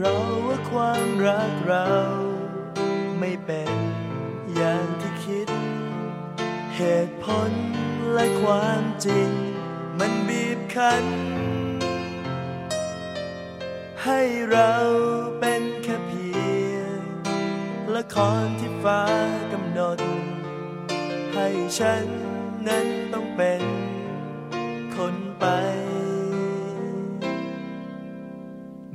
พราะว่าความรักเราไม่เป็นอย่างที่คิด เหตุผลและความจริง มันบีบคั้น ให้เราเป็นแค่เพียงละครที่ฟ้ากำหนด ให้ฉันนั้นต้องเป็นคนไป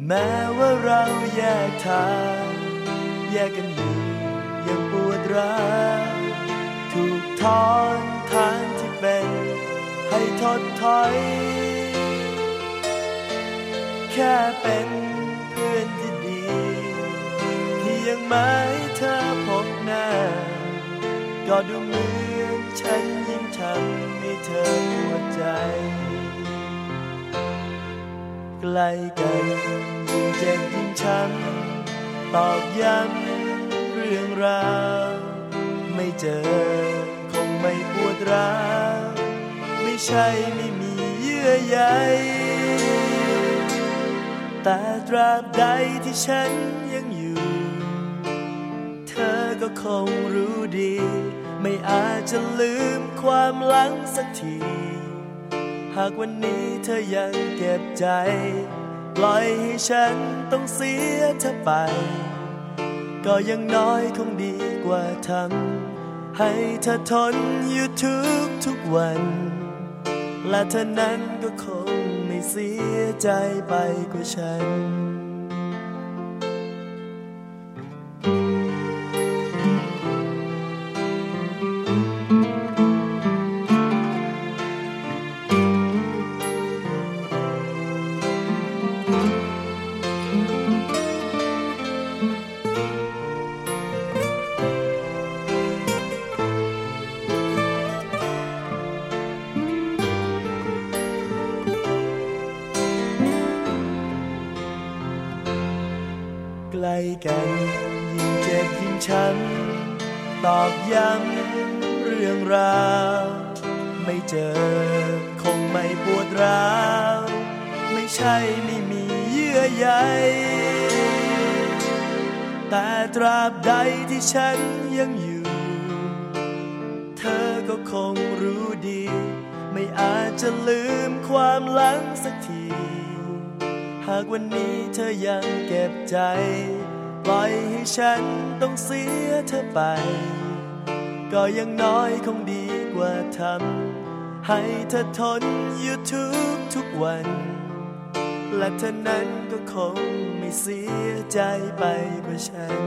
แม้ว่าเราแยกทาง แยกกันอยู่ยังปวดร้าวถูกทอนทางที่เป็น ให้ทดถอย แค่เป็นเพื่อนที่ดี ที่ยังไม่เธอพบหน้า ก็ดูเหมือนฉันยิ่งทำให้เธอปวดใจ ใกล้กัน จ็บยิ่งช้ำตอกย้ำเรื่องราว ไม่เจอคงไม่ปวดร้าวไม่ใช่ไม่มีเยื่อใยแต่ตราบใดที่ฉันยังอยู่ เธอก็คงรู้ดี ไม่อาจจะลืมความหลังสักที หากวันนี้เธอยังเก็บใจ ปล่อยให้ฉันต้องเสียเธอไป ก็ยังน้อยคงดีกว่าทำให้เธอทนอยู่ทุกทุกวัน และเธอนั้นก็คงไม่เสียใจไปกว่าฉัน กล้กันยิ่งเจ็บยิ่งช้ำตอกย้ำเรื่องราว ไม่เจอคงไม่ปวดร้าว ไม่ใช่ไม่มีเยื่อใยแต่ตราบใดที่ฉันยังอยู่ เธอก็คงรู้ดี ไม่อาจจะลืมความหลังสักทีากวันนี้เธอยังเก็บใจ ปล่อยให้ฉันต้องเสียเธอไป ก็ยังน้อยคงดีกว่าทำให้เธอทนอยู่ทุกทุกวัน และเธอนั้นก็คงไม่เสียใจไปกว่าฉัน